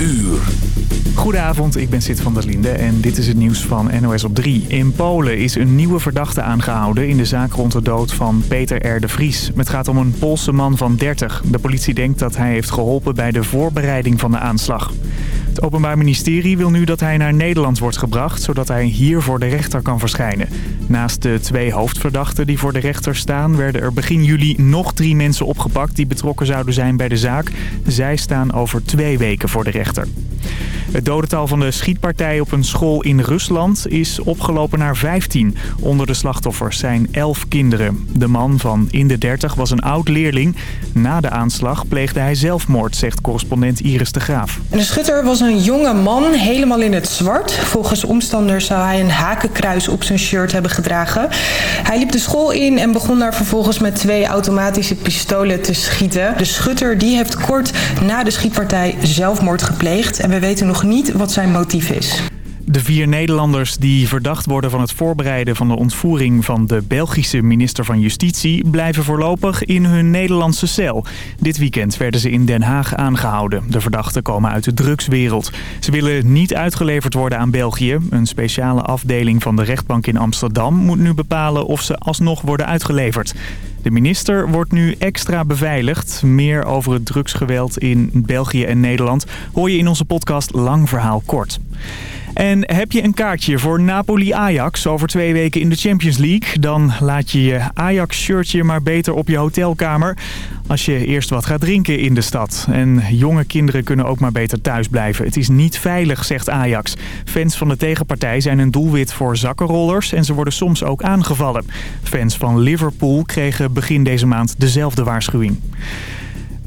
uur. Goedenavond, ik ben Sid van der Linde en dit is het nieuws van NOS op 3. In Polen is een nieuwe verdachte aangehouden in de zaak rond de dood van Peter R. de Vries. Het gaat om een Poolse man van 30. De politie denkt dat hij heeft geholpen bij de voorbereiding van de aanslag. Het Openbaar Ministerie wil nu dat hij naar Nederland wordt gebracht... zodat hij hier voor de rechter kan verschijnen. Naast de twee hoofdverdachten die voor de rechter staan... werden er begin juli nog drie mensen opgepakt... die betrokken zouden zijn bij de zaak. Zij staan over twee weken voor de rechter. Het dodental van de schietpartij op een school in Rusland is opgelopen naar 15. Onder de slachtoffers zijn 11 kinderen. De man van in de 30 was een oud-leerling. Na de aanslag pleegde hij zelfmoord, zegt correspondent Iris de Graaf. De schutter was een jonge man, helemaal in het zwart. Volgens omstanders zou hij een hakenkruis op zijn shirt hebben gedragen. Hij liep de school in en begon daar vervolgens met twee automatische pistolen te schieten. De schutter die heeft kort na de schietpartij zelfmoord gepleegd. En we weten nog niet wat zijn motief is. De vier Nederlanders die verdacht worden van het voorbereiden van de ontvoering van de Belgische minister van Justitie blijven voorlopig in hun Nederlandse cel. Dit weekend werden ze in Den Haag aangehouden. De verdachten komen uit de drugswereld. Ze willen niet uitgeleverd worden aan België. Een speciale afdeling van de rechtbank in Amsterdam moet nu bepalen of ze alsnog worden uitgeleverd. De minister wordt nu extra beveiligd. Meer over het drugsgeweld in België en Nederland hoor je in onze podcast Lang Verhaal Kort. En heb je een kaartje voor Napoli-Ajax over twee weken in de Champions League... dan laat je je Ajax-shirtje maar beter op je hotelkamer... als je eerst wat gaat drinken in de stad. En jonge kinderen kunnen ook maar beter thuis blijven. Het is niet veilig, zegt Ajax. Fans van de tegenpartij zijn een doelwit voor zakkenrollers... en ze worden soms ook aangevallen. Fans van Liverpool kregen begin deze maand dezelfde waarschuwing.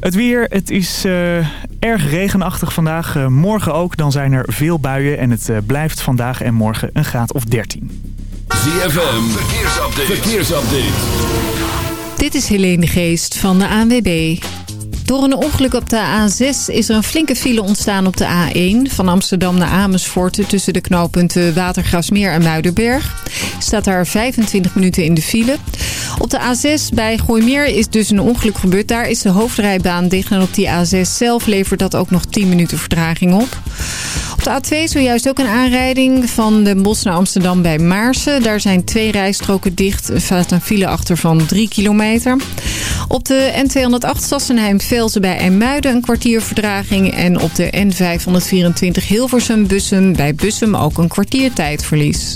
Het weer, het is uh, erg regenachtig vandaag. Uh, morgen ook, dan zijn er veel buien en het uh, blijft vandaag en morgen een graad of 13. ZFM, verkeersupdate. verkeersupdate. Dit is Helene de Geest van de ANWB. Door een ongeluk op de A6 is er een flinke file ontstaan op de A1... van Amsterdam naar Amersfoort tussen de knooppunten Watergrasmeer en Muidenberg. Staat daar 25 minuten in de file. Op de A6 bij Gooimeer is dus een ongeluk gebeurd. Daar is de hoofdrijbaan dicht en op die A6 zelf levert dat ook nog 10 minuten vertraging op. Op de A2 zojuist ook een aanrijding van Den Bosch naar Amsterdam bij Maarsen. Daar zijn twee rijstroken dicht. Staat een file achter van 3 kilometer. Op de N208 Sassenheim-Velzen bij IJmuiden een kwartier verdraging. En op de N524 Hilversum-Bussum bij Bussum ook een kwartier tijdverlies.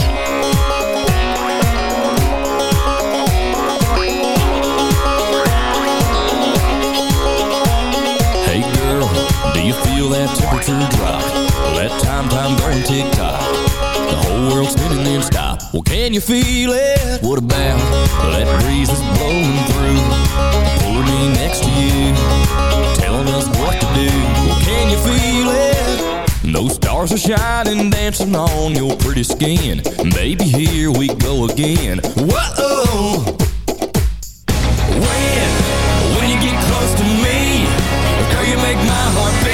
Feel that temperature drop Let time, time and tick tock. The whole world's spinning then stop Well, can you feel it? What about that breeze that's blowing through? Pulling me next to you. Telling us what to do. Well, can you feel it? Those stars are shining, dancing on your pretty skin. Baby, here we go again. Whoa! When, when you get close to me Girl, you make my heart beat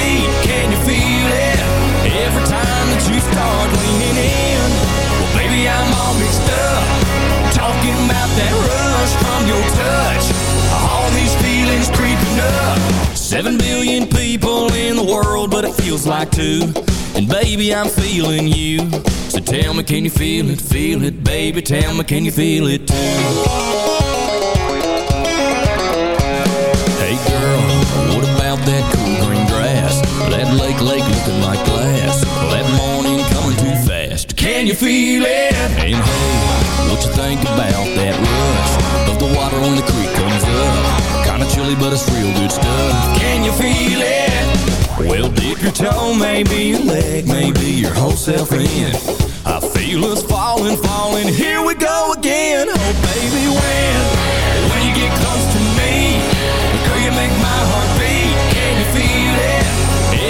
Seven billion people in the world But it feels like two And baby, I'm feeling you So tell me, can you feel it? Feel it, baby Tell me, can you feel it too? Hey girl, what about that cool green grass? That lake, lake looking like glass That morning coming too fast Can you feel it? And hey, what you think about that rush Of the water when the creek comes up Kinda chilly but it's real good stuff. Can you feel it? Well, dip your toe, maybe your leg Maybe your whole self in. I feel us falling, falling Here we go again. Oh baby, when? When you get close to me Girl, you make my heart beat. Can you feel it?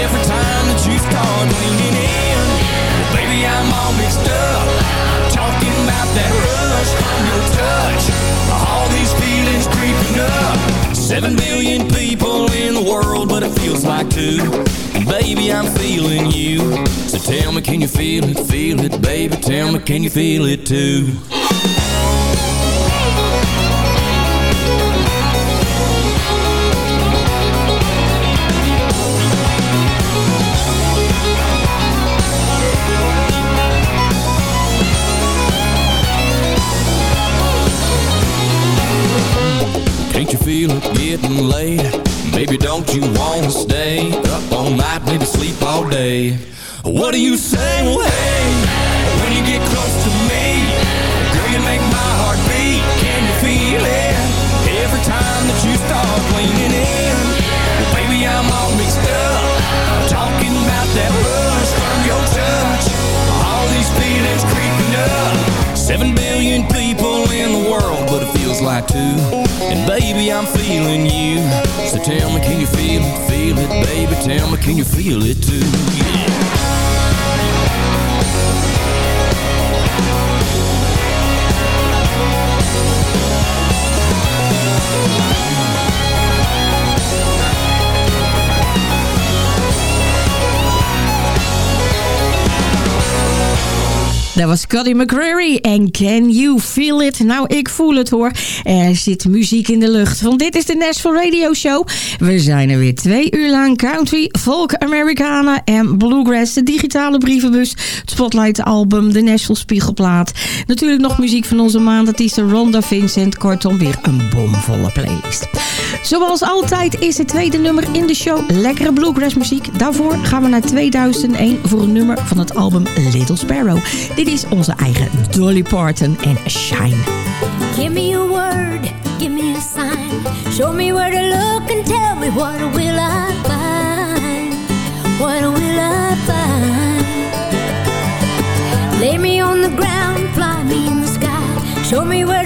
Every time that you start leaning in well, Baby, I'm all mixed up. Talking about that rush from Seven billion people in the world, but it feels like two. Baby, I'm feeling you. So tell me, can you feel it, feel it, baby? Tell me, can you feel it too? Can't you feel it? Getting late? Baby, don't you wanna stay up all night, maybe sleep all day? What do you say? Well, hey, when you get close to me, girl, you make my heart beat. Can you feel it? Every time that you start leaning in, well, baby, I'm all mixed up. Talking about that rush from your touch. All these feelings creeping up. Seven billion people in the world, but it feels like two. And baby, I'm feeling you. So tell me, can you feel it, feel it, baby? Tell me, can you feel it too? Yeah. Dat was Cuddy McCreary en Can You Feel It? Nou, ik voel het hoor. Er zit muziek in de lucht. Want dit is de Nashville Radio Show. We zijn er weer twee uur lang. Country, folk, Americana en Bluegrass. De digitale brievenbus, Spotlight album, de Nashville Spiegelplaat. Natuurlijk nog muziek van onze maandartiesten Ronda Vincent. Kortom, weer een bomvolle playlist. Zoals altijd is het tweede nummer in de show lekkere bluegrass muziek. Daarvoor gaan we naar 2001 voor een nummer van het album Little Sparrow. Dit is onze eigen Dolly Parton en Shine. Give me a word, give me a sign. Show me where to look and tell me what will I find? What will I find? Lay me on the ground, fly me in the sky. Show me where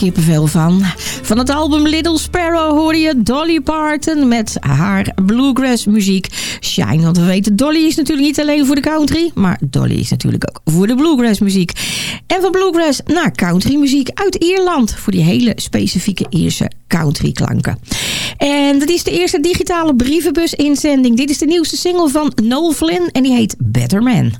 kippenvel van. Van het album Little Sparrow hoorde je Dolly Parton met haar bluegrass muziek Shine. Want we weten, Dolly is natuurlijk niet alleen voor de country, maar Dolly is natuurlijk ook voor de bluegrass muziek. En van bluegrass naar country muziek uit Ierland voor die hele specifieke Ierse country klanken. En dat is de eerste digitale brievenbus inzending. Dit is de nieuwste single van Noel Flynn en die heet Better Man.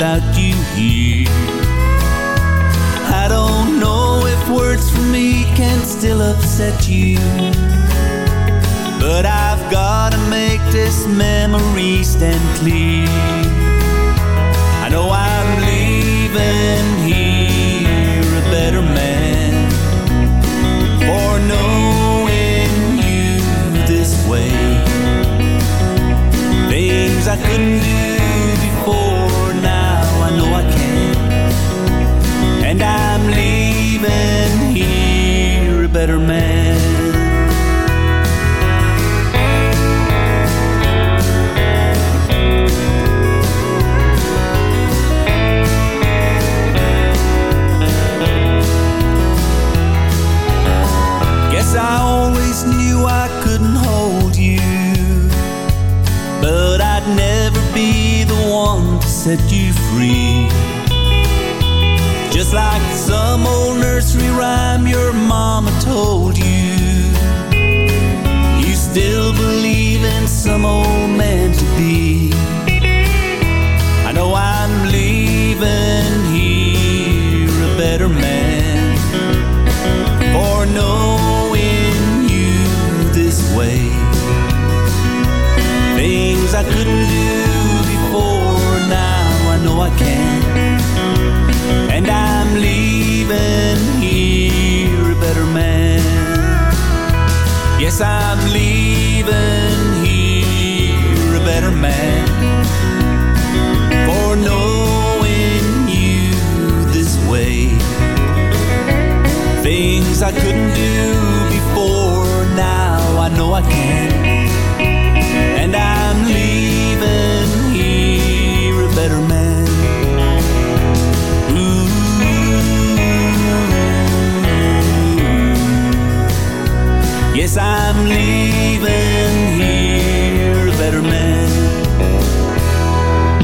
Without you here. I don't know if words from me can still upset you. But I've gotta make this memory stand clear. I know I'm leaving here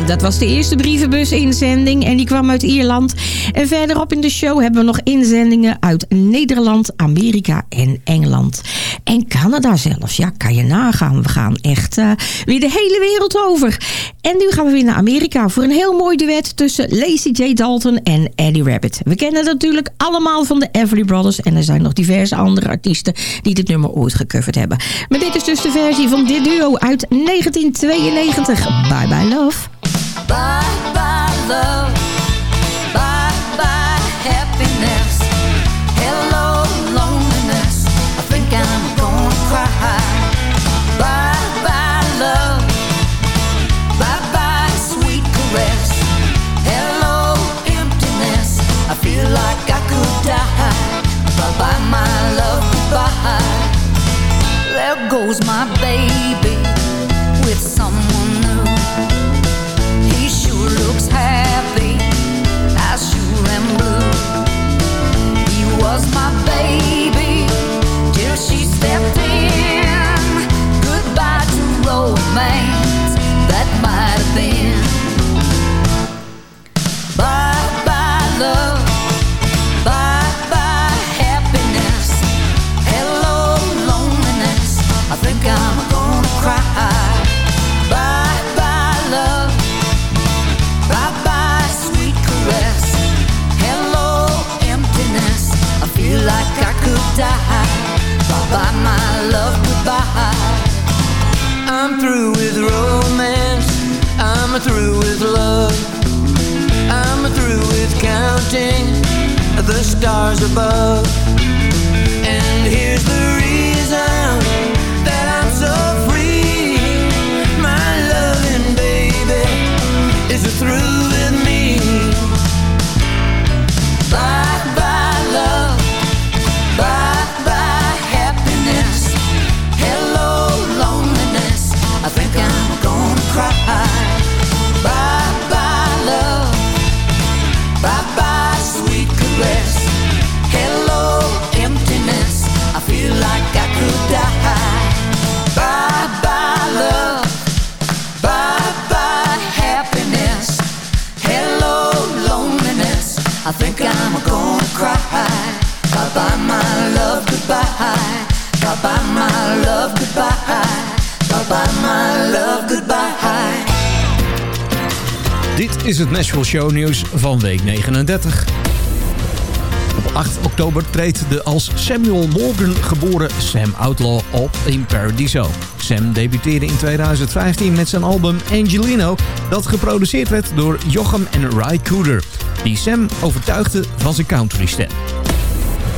Dat was de eerste brievenbus-inzending en die kwam uit Ierland. En verderop in de show hebben we nog inzendingen uit Nederland, Amerika en Engeland. En Canada zelfs. Ja, kan je nagaan. We gaan echt uh, weer de hele wereld over. En nu gaan we weer naar Amerika voor een heel mooi duet tussen Lacey J. Dalton en Eddie Rabbit. We kennen het natuurlijk allemaal van de Everly Brothers. En er zijn nog diverse andere artiesten die dit nummer ooit gecoverd hebben. Maar dit is dus de versie van dit duo uit 1992. Bye Bye Love. Goes my baby with someone might have been. Bye bye love. die. Bye bye, my love, goodbye. I'm through with romance. I'm through with love. I'm through with counting the stars above. My love goodbye. Bye bye my love goodbye. Bye bye my love goodbye. Dit is het Nashville Show nieuws van week 39. Op 8 oktober treedt de als Samuel Morgan geboren Sam Outlaw op in Paradiso. Sam debuteerde in 2015 met zijn album Angelino... dat geproduceerd werd door Jochem en Ry Cooder... die Sam overtuigde van zijn countrystem.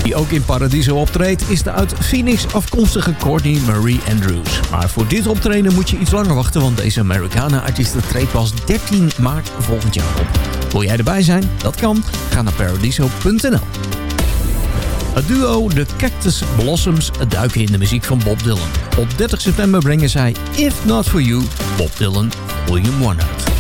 Die ook in Paradiso optreedt is de uit Phoenix afkomstige Courtney Marie Andrews. Maar voor dit optreden moet je iets langer wachten... want deze Americana-artiest treedt pas 13 maart volgend jaar op. Wil jij erbij zijn? Dat kan. Ga naar paradiso.nl. Het duo The Cactus Blossoms duiken in de muziek van Bob Dylan. Op 30 september brengen zij If Not For You, Bob Dylan, 1 uit.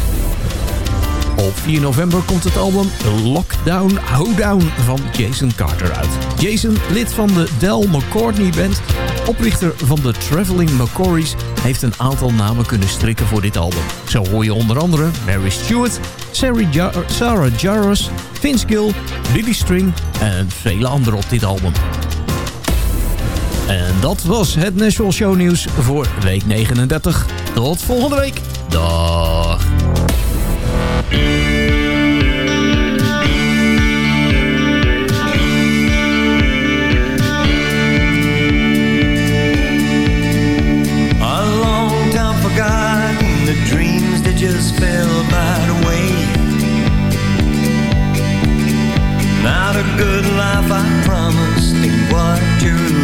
Op 4 november komt het album Lockdown Hoedown van Jason Carter uit. Jason, lid van de Del McCourtney Band, oprichter van de Traveling McCourys... heeft een aantal namen kunnen strikken voor dit album. Zo hoor je onder andere Mary Stewart, Sarah, Ja- Sarah Jarvis, Vince Gill, Billy String en vele anderen op dit album. En dat was het Nashville Show nieuws voor week 39. Tot volgende week. Dag. Good life I promised, and what you're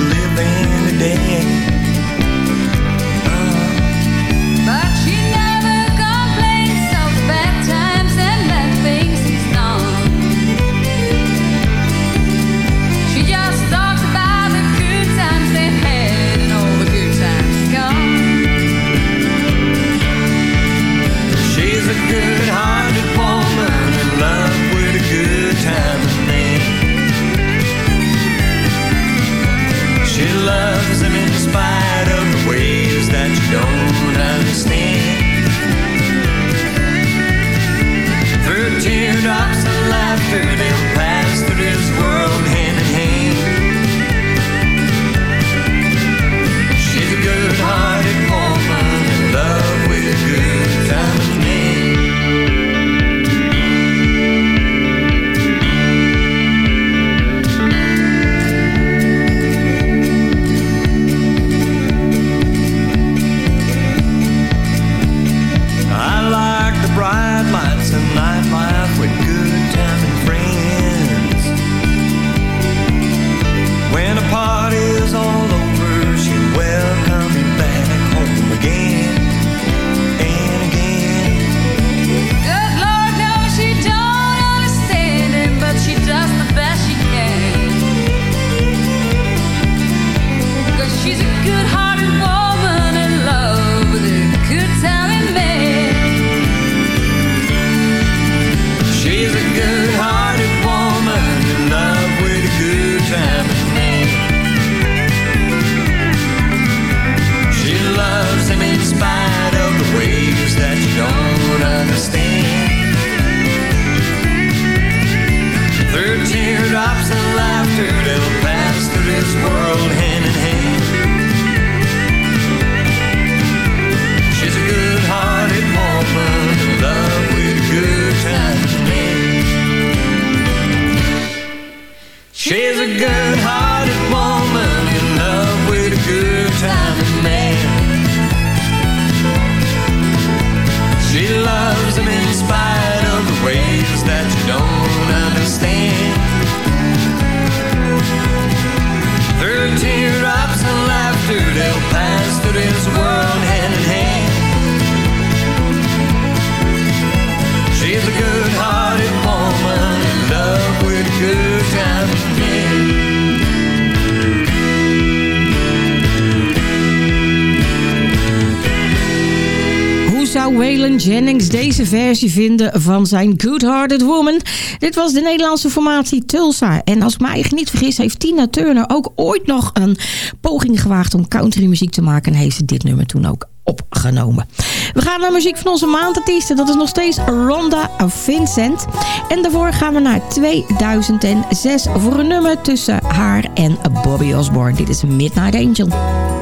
Versie vinden van zijn Good Hearted Woman. Dit was de Nederlandse formatie Tulsa. En als ik me eigenlijk niet vergis, heeft Tina Turner ook ooit nog een poging gewaagd om countrymuziek te maken. En heeft ze dit nummer toen ook opgenomen. We gaan naar muziek van onze maandartiesten. Dat is nog steeds Rhonda Vincent. En daarvoor gaan we naar 2006 voor een nummer tussen haar en Bobby Osborne. Dit is Midnight Angel.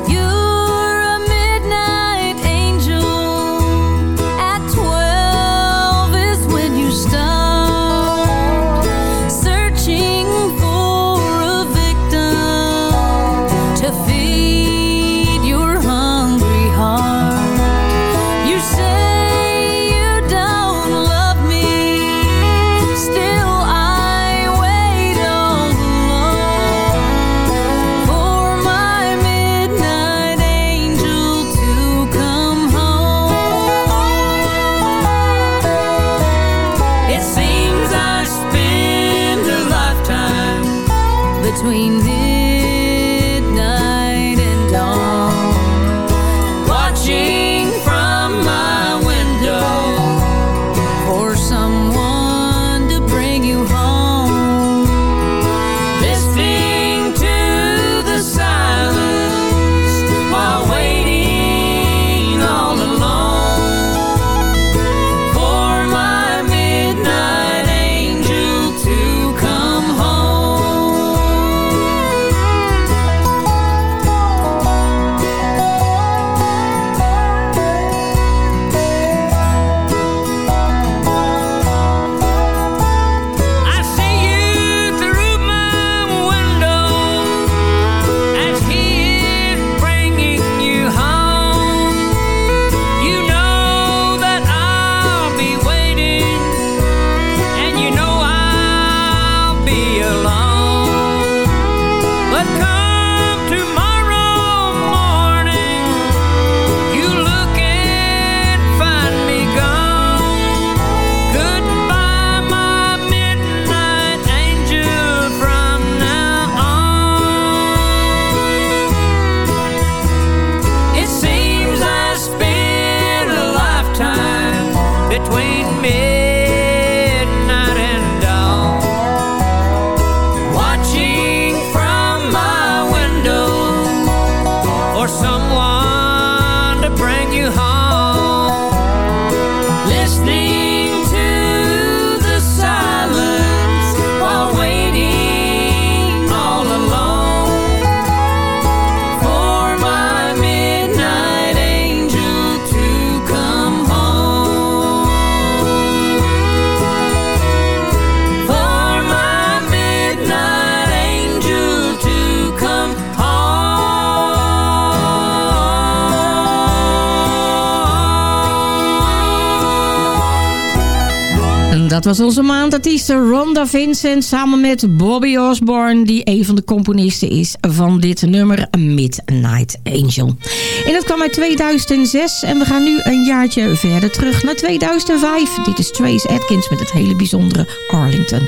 Was onze maandartieste Rhonda Vincent samen met Bobby Osborne... die een van de componisten is van dit nummer Midnight Angel. En dat kwam uit 2006 en we gaan nu een jaartje verder terug naar 2005. Dit is Trace Atkins met het hele bijzondere Arlington.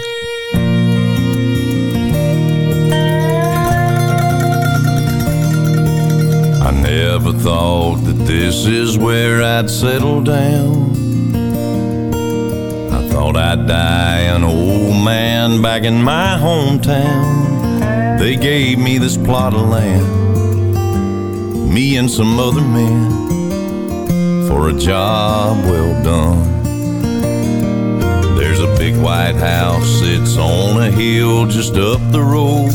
I never thought this is where I'd settle down. I thought I'd die an old man back in my hometown. They gave me this plot of land, me and some other men, for a job well done. There's a big white house, it's on a hill just up the road.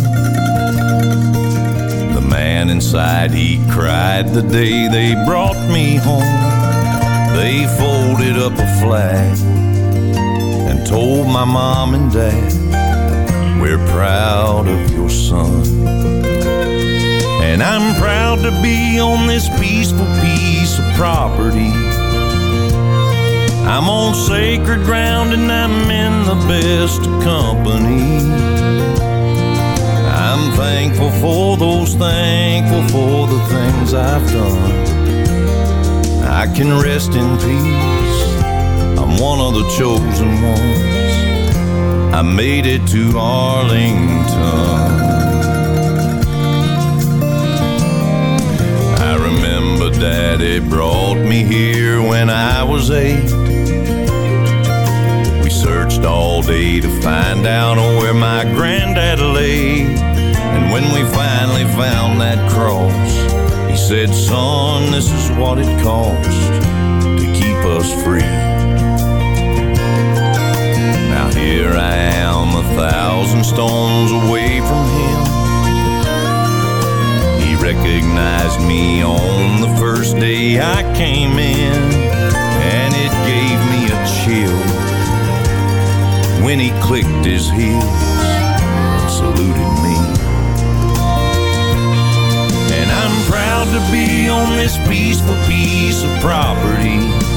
The man inside, he cried the day they brought me home. They folded up a flag told my mom and dad, We're proud of your son. And I'm proud to be on this peaceful piece of property. I'm on sacred ground and I'm in the best company. I'm thankful for those, thankful for the things I've done. I can rest in peace. One of the chosen ones. I made it to Arlington. I remember Daddy brought me here when I was eight. We searched all day to find out where my granddad lay. And when we finally found that cross, he said, Son, this is what it costs to keep us free. Here I am, a thousand stones away from him. He recognized me on the first day I came in, and it gave me a chill when he clicked his heels and saluted me. And I'm proud to be on this peaceful piece of property.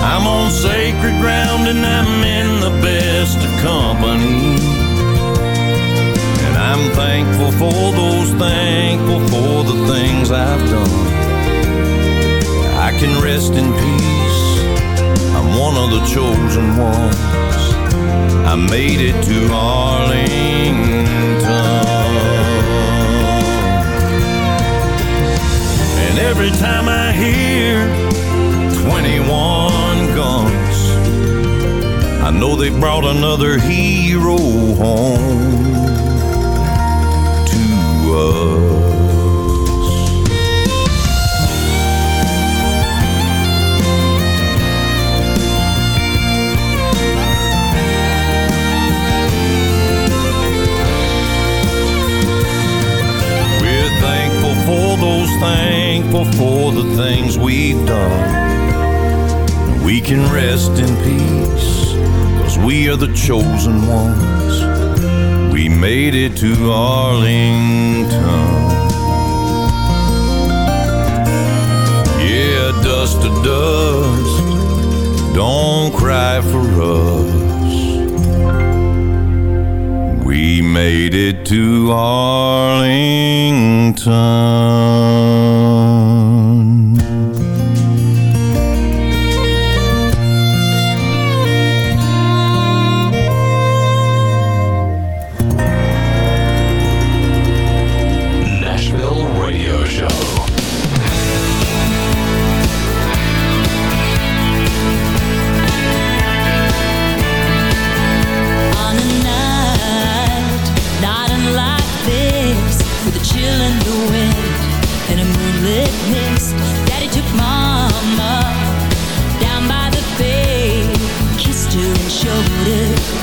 I'm on sacred ground and I'm in the best of company. And I'm thankful for those, thankful for the things I've done. I can rest in peace. I'm one of the chosen ones. I made it to Arlington. And every time I hear 21 guns, I know they brought another hero home to us. We're thankful for those, thankful for the things we've done. We can rest in peace, we are the chosen ones. We made it to Arlington. Yeah, dust to dust, don't cry for us. We made it to Arlington.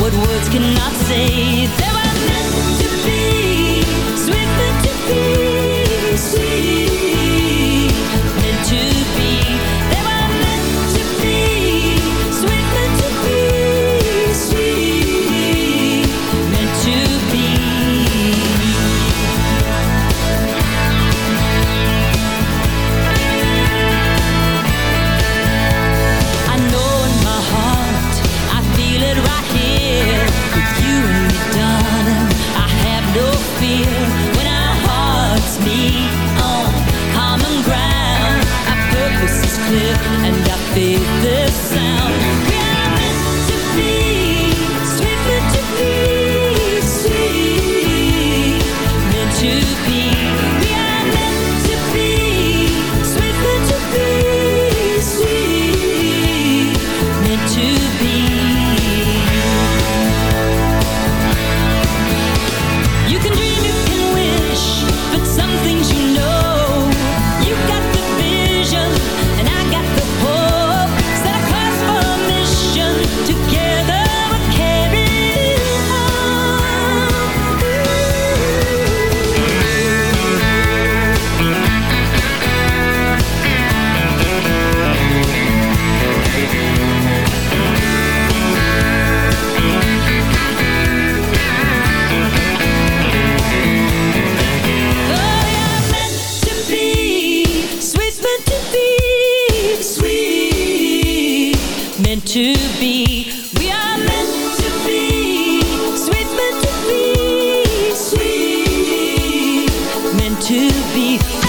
What words cannot say. They were meant to be.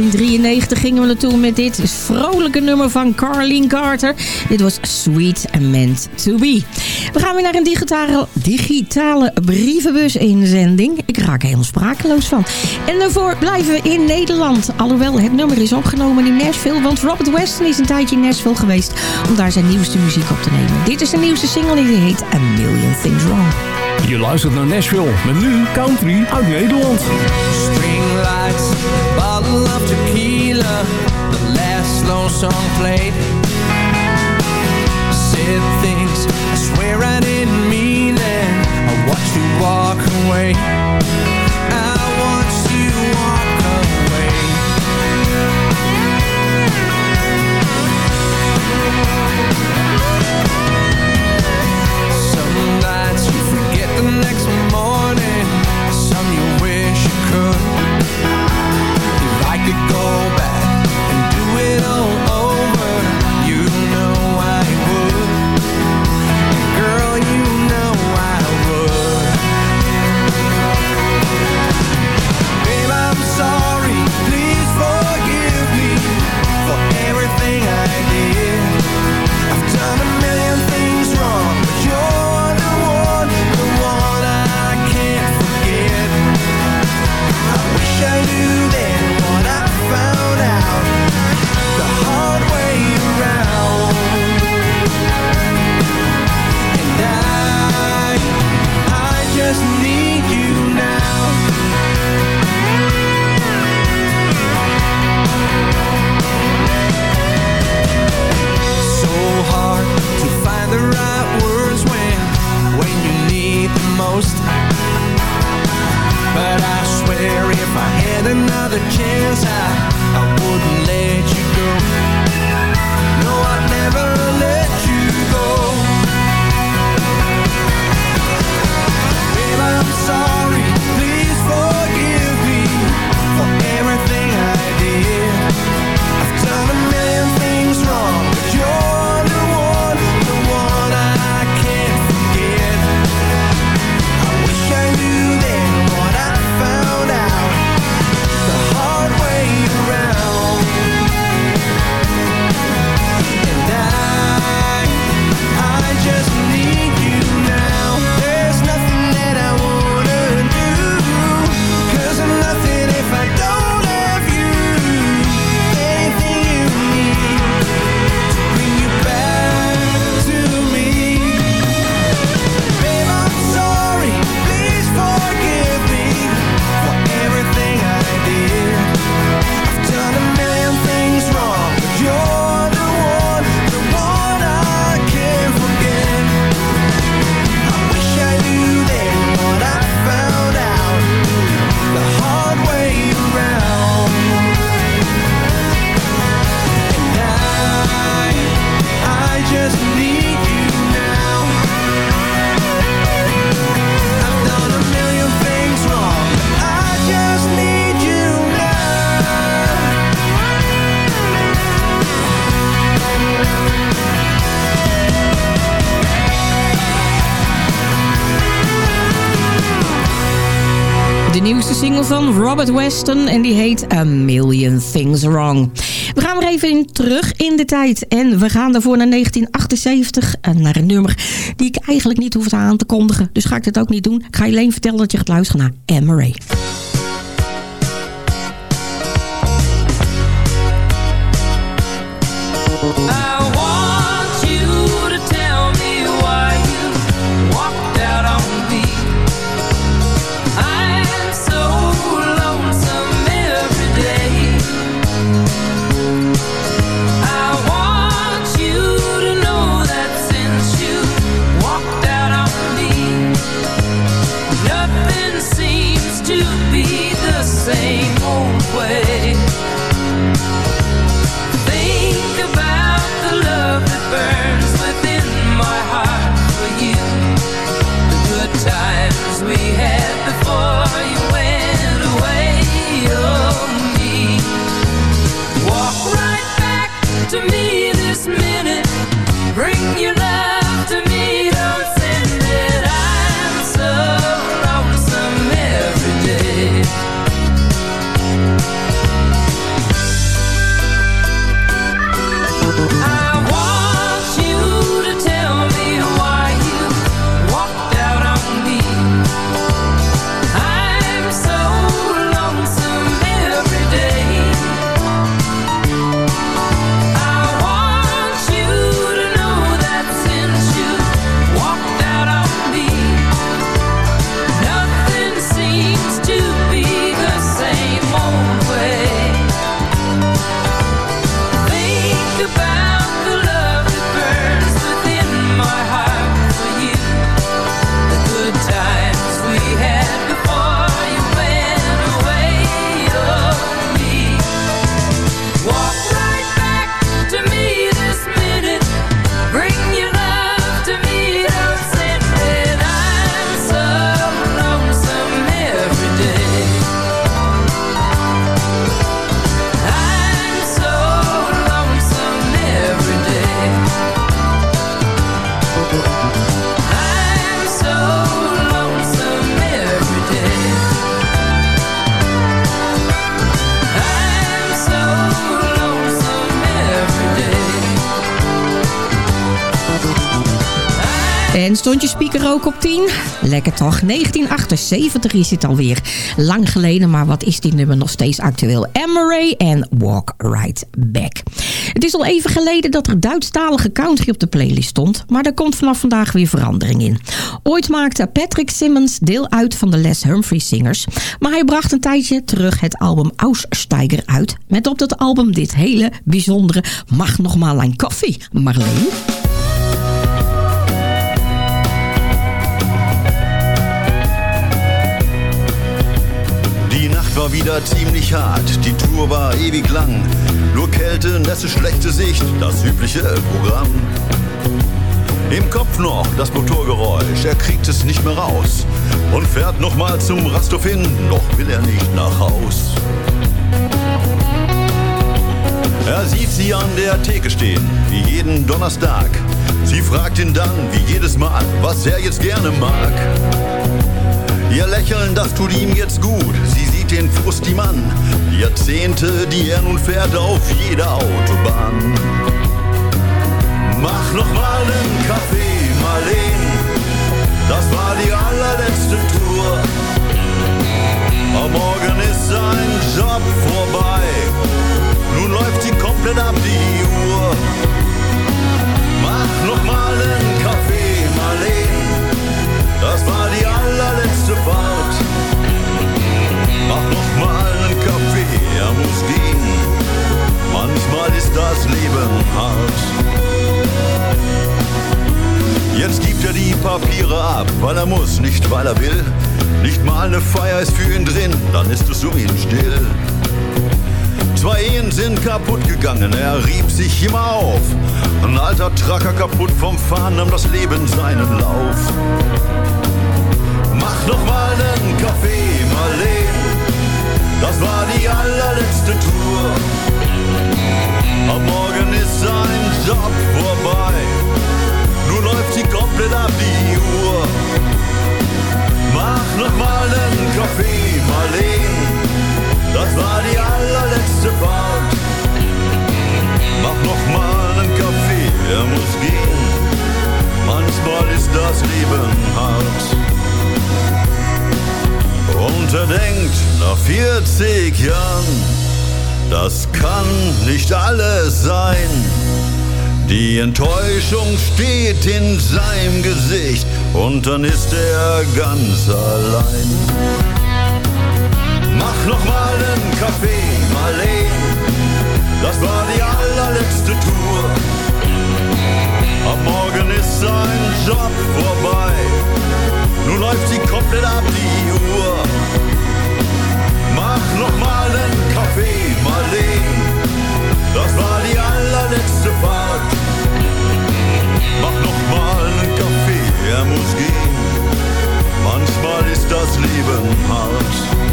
1993 gingen we naartoe met dit vrolijke nummer van Carlene Carter. Dit was Sweet and Meant to Be. We gaan weer naar een digitale, digitale brievenbus inzending. Ik raak er helemaal sprakeloos van. En daarvoor blijven we in Nederland. Alhoewel het nummer is opgenomen in Nashville. Want Robert Weston is een tijdje in Nashville geweest om daar zijn nieuwste muziek op te nemen. Dit is de nieuwste single en die heet A Million Things Wrong. Je luistert naar Nashville met nu country uit Nederland. String lights, song played. Said things I swear I didn't mean it. I watched you walk away. Van Robert Weston en die heet A Million Things Wrong. We gaan weer even in, terug in de tijd en we gaan daarvoor naar 1978 en naar een nummer die ik eigenlijk niet hoef aan te kondigen. Dus ga ik dat ook niet doen. Ik ga je alleen vertellen dat je gaat luisteren naar Anne Lekker toch, 1978 is het alweer. Lang geleden, maar wat is dit nummer nog steeds actueel? Emery en Walk Right Back. Het is al even geleden dat er Duitsstalige country op de playlist stond, maar er komt vanaf vandaag weer verandering in. Ooit maakte Patrick Simmons deel uit van de Les Humphrey Singers, maar hij bracht een tijdje terug het album Aussteiger uit, met op dat album dit hele bijzondere Mag nog maar een koffie, Marleen. War wieder ziemlich hart, die Tour war ewig lang. Nur Kälte, Nässe, schlechte Sicht, das übliche Programm. Im Kopf noch das Motorgeräusch, er kriegt es nicht mehr raus und fährt nochmal zum Rasthof hin, doch will er nicht nach Haus. Er sieht sie an der Theke stehen, wie jeden Donnerstag. Sie fragt ihn dann, wie jedes Mal, was er jetzt gerne mag. Ihr Lächeln, das tut ihm jetzt gut. Sie den Frust. Die Jahrzehnte, die er nun fährt auf jeder Autobahn. Mach noch mal einen Kaffee, Marleen. Das war die allerletzte Tour. Aber morgen ist sein Job vorbei. Nun läuft sie komplett ab die Uhr. Mach noch mal einen Kaffee, Marleen. Das war die allerletzte Fahrt. Mach noch mal einen Kaffee, er muss gehen. Manchmal ist das Leben hart. Jetzt gibt er die Papiere ab, weil er muss, nicht weil er will. Nicht mal eine Feier ist für ihn drin, dann ist es um ihn still. Zwei Ehen sind kaputt gegangen, er rieb sich immer auf. Ein alter Tracker kaputt vom Fahren nahm das Leben seinen Lauf. Mach noch mal einen Kaffee, Marleen. Das war die allerletzte Tour. Ab morgen ist sein Job vorbei. Nun läuft sie komplett Die Enttäuschung steht in seinem Gesicht und dann ist er ganz allein. Mach noch mal einen Kaffee, Marleen. Das war die allerletzte Tour. Ab morgen ist sein Job vorbei. Nun läuft sie komplett ab die Uhr. Mach noch mal einen Kaffee, Marleen. Das war die allerletzte Fahrt. Mach noch mal einen Kaffee, er muss gehen. Manchmal ist das Leben hart.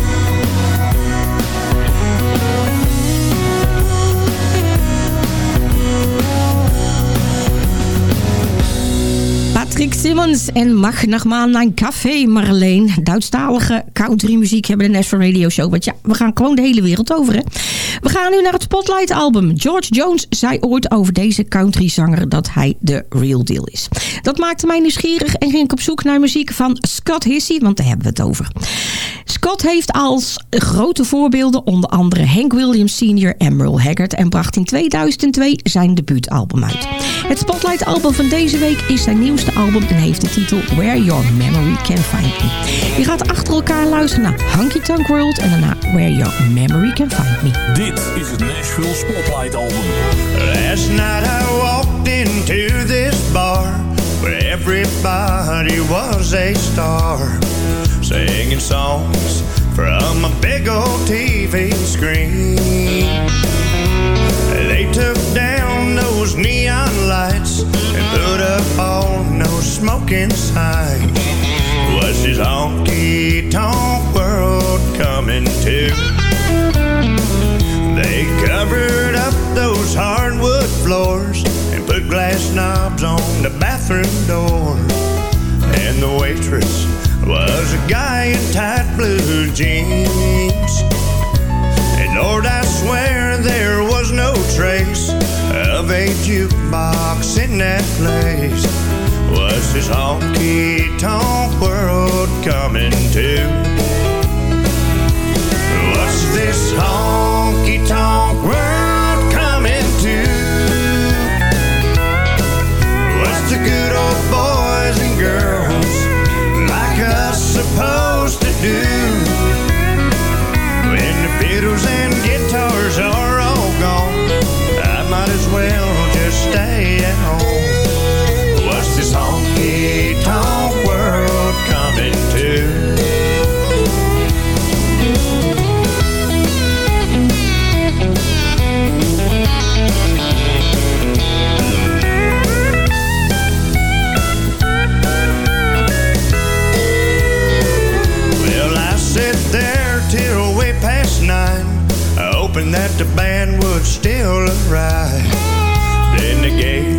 Patrick Simmons en mag nog maar een café, Marleen. Duitsstalige countrymuziek hebben de National Radio Show. Want ja, we gaan gewoon de hele wereld over, hè. We gaan nu naar het Spotlight album. George Jones zei ooit over deze countryzanger dat hij de real deal is. Dat maakte mij nieuwsgierig en ging ik op zoek naar muziek van Scott Hissey, want daar hebben we het over. Scott heeft als grote voorbeelden onder andere Hank Williams Sr. en Merle Haggard en bracht in 2002 zijn debuutalbum uit. Het Spotlight album van deze week is zijn nieuwste album en heeft de titel Where Your Memory Can Find Me. Je gaat achter elkaar luisteren naar Hunky Tonk World en daarna Where Your Memory Can Find Me. Dit is het Nashville Spotlight Album. Last night I walked into this bar where everybody was a star, singing songs from a big old TV screen. They took down those neon lights and put up on those smoking signs. Was this honky tonk world coming to? They covered up those hardwood floors glass knobs on the bathroom door. And the waitress was a guy in tight blue jeans. And Lord, I swear there was no trace of a jukebox in that place. Was this honky tonk world coming to? What's this honky tonk world? good old boys and girls, like us supposed to do. When the fiddles and guitars are all gone, I might as well just stay at home. What's this honky tonk world coming to? alright. Then the gate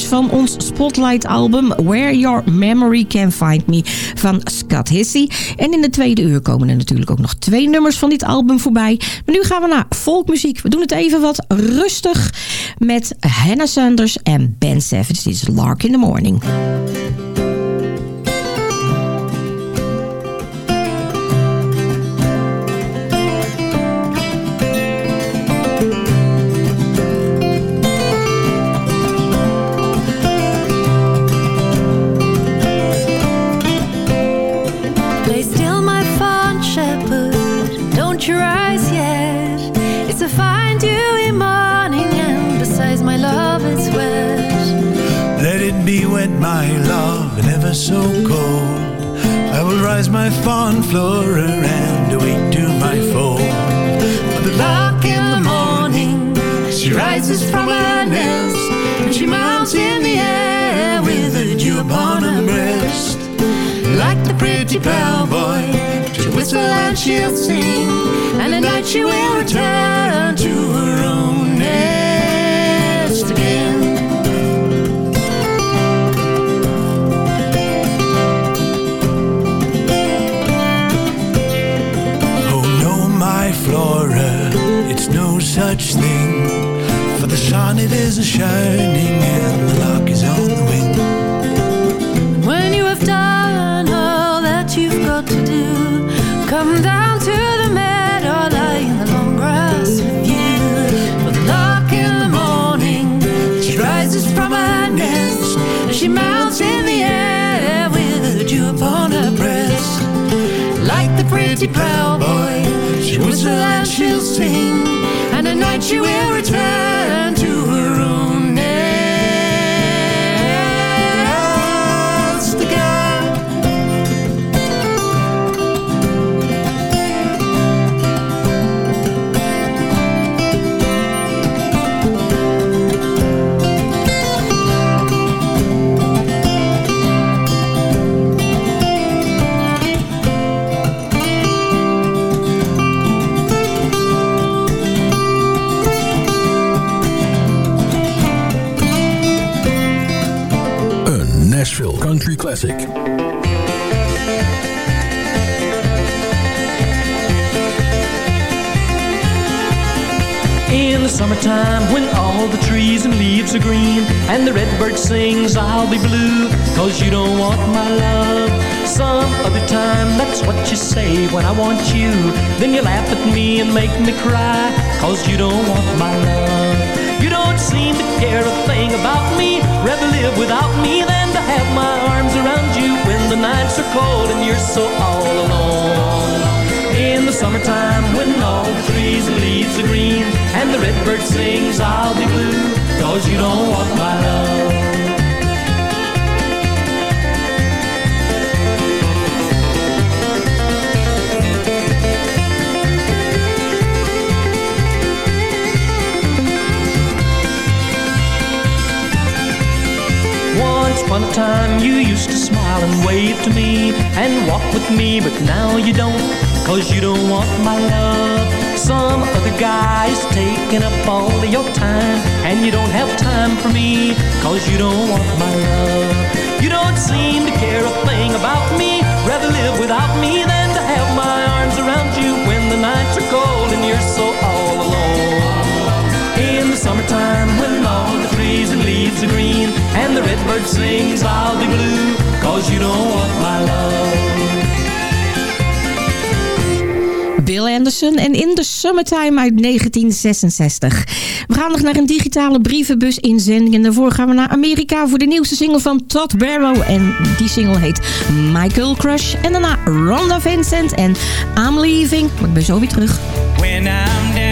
van ons Spotlight-album... Where Your Memory Can Find Me van Scott Hissey. En in de tweede uur komen er natuurlijk ook nog twee nummers van dit album voorbij. Maar nu gaan we naar folkmuziek. We doen het even wat rustig met Hannah Sanders en Ben Savage. Dit is Lark in the Morning. My love, and ever so cold. I will rise my fond Flora and awake to my fold. With the lark in the morning, she rises from her nest, and she mounts in the air with a dew upon her breast. Like the pretty plowboy, she'll whistle and she'll sing, and at night she will return to her own is a shining and the lark is on the wing. When you have done all that you've got to do, come down to the meadow, lie in the long grass with you. With the lark in the morning, she rises from her nest, and she mounts in the air with a dew upon her breast. Like the pretty plowboy, she whistle and she'll sing, and at night she will return Classic. In the summertime when all the trees and leaves are green And the redbird sings I'll be blue Cause you don't want my love. Some other time that's what you say when I want you. Then you laugh at me and make me cry Cause you don't want my love You don't seem to care a thing about me. Rather live without me than to have my arms around you When the nights are cold and you're so all alone. In the summertime when all the trees and leaves are green And the redbird sings I'll be blue Cause you don't want my love upon a time you used to smile and wave to me And walk with me but now you don't Cause you don't want my love. Some other guy is taking up all of your time And you don't have time for me Cause you don't want my love. You don't seem to care a thing about me. Rather live without me than to have my arms around you When the nights are cold and you're so all are green And the redbird sings I'll be blue Cause you don't want my love Bill Anderson en In the Summertime uit 1966. We gaan nog naar een digitale brievenbus inzending. En daarvoor gaan we naar Amerika voor de nieuwste single van Todd Barrow. En die single heet Michael Crush. En daarna Rhonda Vincent en I'm Leaving. Maar ik ben zo weer terug. When I'm